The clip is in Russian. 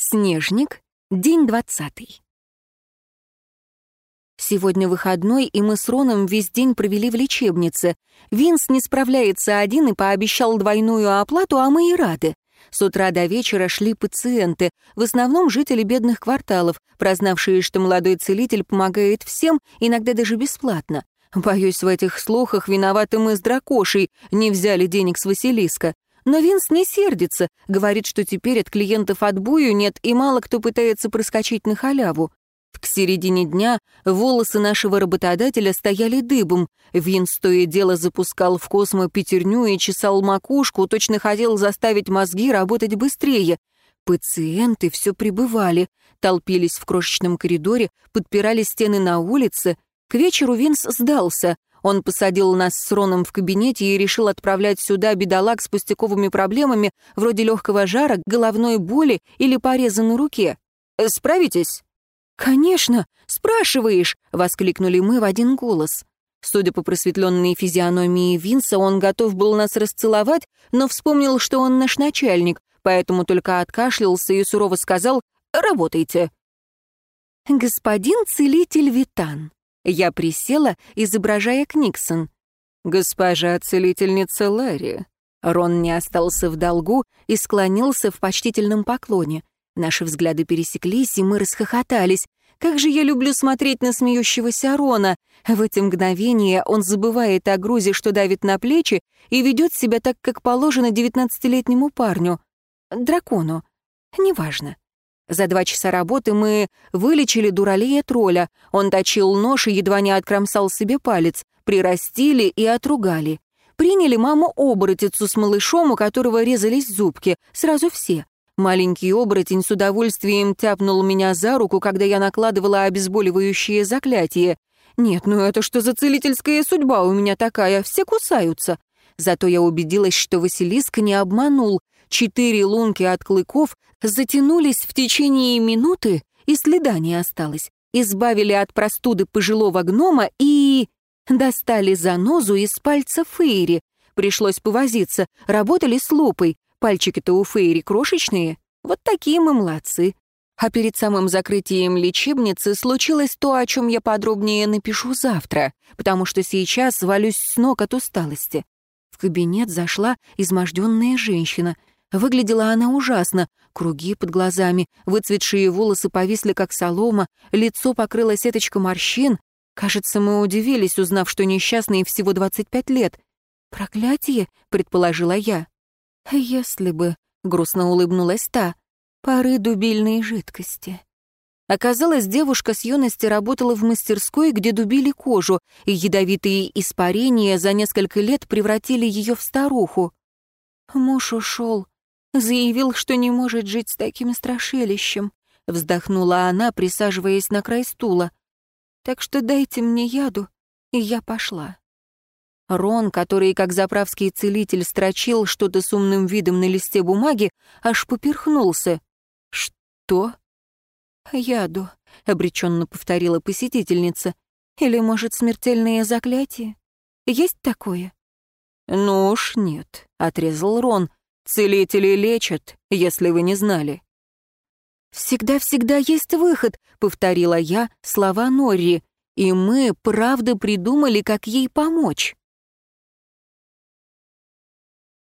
Снежник, день двадцатый. Сегодня выходной, и мы с Роном весь день провели в лечебнице. Винс не справляется один и пообещал двойную оплату, а мы и рады. С утра до вечера шли пациенты, в основном жители бедных кварталов, прознавшие, что молодой целитель помогает всем, иногда даже бесплатно. Боюсь, в этих слухах виноваты мы с дракошей, не взяли денег с Василиска. Но Винс не сердится, говорит, что теперь от клиентов отбою нет и мало кто пытается проскочить на халяву. К середине дня волосы нашего работодателя стояли дыбом. Винс то и дело запускал в космо пятерню и чесал макушку, точно хотел заставить мозги работать быстрее. Пациенты все прибывали, толпились в крошечном коридоре, подпирали стены на улице. К вечеру Винс сдался. Он посадил нас с Роном в кабинете и решил отправлять сюда бедолаг с пустяковыми проблемами, вроде легкого жара, головной боли или пореза на руке. «Справитесь?» «Конечно! Спрашиваешь!» — воскликнули мы в один голос. Судя по просветленной физиономии Винса, он готов был нас расцеловать, но вспомнил, что он наш начальник, поэтому только откашлялся и сурово сказал «Работайте». «Господин целитель Витан», я присела, изображая Книксон. «Госпожа целительница Ларри». Рон не остался в долгу и склонился в почтительном поклоне. Наши взгляды пересеклись, и мы расхохотались. Как же я люблю смотреть на смеющегося Рона. В эти мгновения он забывает о грузе, что давит на плечи, и ведет себя так, как положено девятнадцатилетнему парню. Дракону. Неважно. За два часа работы мы вылечили дуралея тролля. Он точил нож и едва не откромсал себе палец. Прирастили и отругали. Приняли маму-оборотицу с малышом, у которого резались зубки. Сразу все. Маленький оборотень с удовольствием тяпнул меня за руку, когда я накладывала обезболивающее заклятие. Нет, ну это что за целительская судьба у меня такая? Все кусаются. Зато я убедилась, что Василиск не обманул. Четыре лунки от клыков затянулись в течение минуты, и следа не осталось. Избавили от простуды пожилого гнома и... Достали занозу из пальца Фейри. Пришлось повозиться, работали с лупой. Пальчики-то у Фейри крошечные. Вот такие мы молодцы. А перед самым закрытием лечебницы случилось то, о чем я подробнее напишу завтра, потому что сейчас валюсь с ног от усталости. В кабинет зашла изможденная женщина — Выглядела она ужасно. Круги под глазами, выцветшие волосы повисли, как солома, лицо покрыло сеточка морщин. Кажется, мы удивились, узнав, что несчастной всего 25 лет. «Проклятие?» — предположила я. «Если бы», — грустно улыбнулась та, — «пары дубильной жидкости». Оказалось, девушка с юности работала в мастерской, где дубили кожу, и ядовитые испарения за несколько лет превратили ее в старуху. Муж ушел, Заявил, что не может жить с таким страшилищем. Вздохнула она, присаживаясь на край стула. Так что дайте мне яду, и я пошла. Рон, который, как заправский целитель, строчил что-то с умным видом на листе бумаги, аж поперхнулся. «Что?» «Яду», — обреченно повторила посетительница. «Или, может, смертельное заклятие? Есть такое?» «Ну уж нет», — отрезал Рон. Целители лечат, если вы не знали». «Всегда-всегда есть выход», — повторила я слова Норри, и мы правда придумали, как ей помочь.